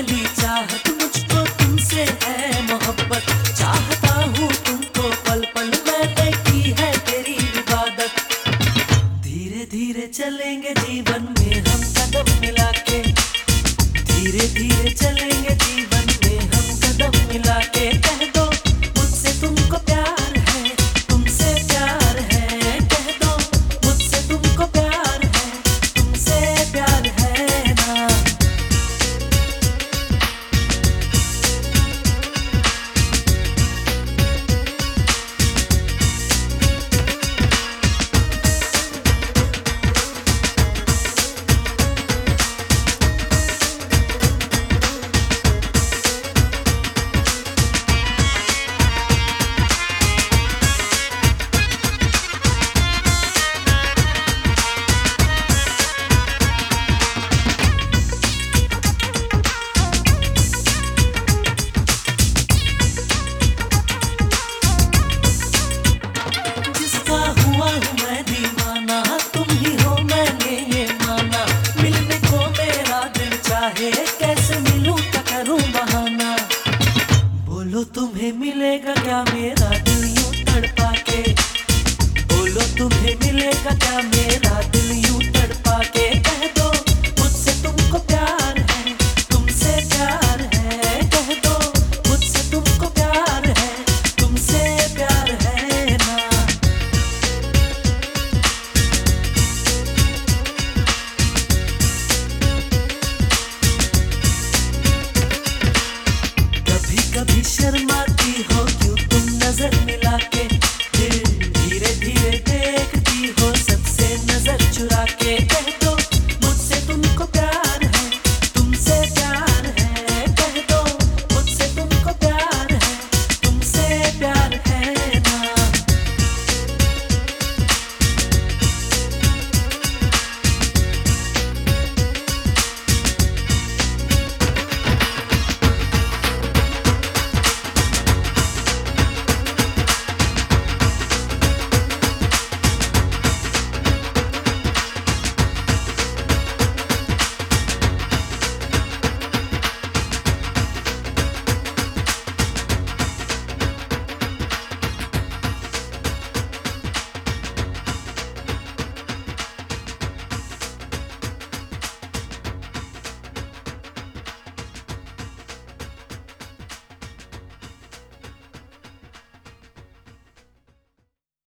पहली चाहत मुझको तुमसे है मोहब्बत। चाहता हूँ तुमको पल पल मैंने की है तेरी इबादत। धीरे धीरे चलेंगे जीवन में हम कदम मिला शर्माती हो, क्यों तुम नज़र मिला के धीरे धीरे देखती हो सबसे नज़र चुरा के।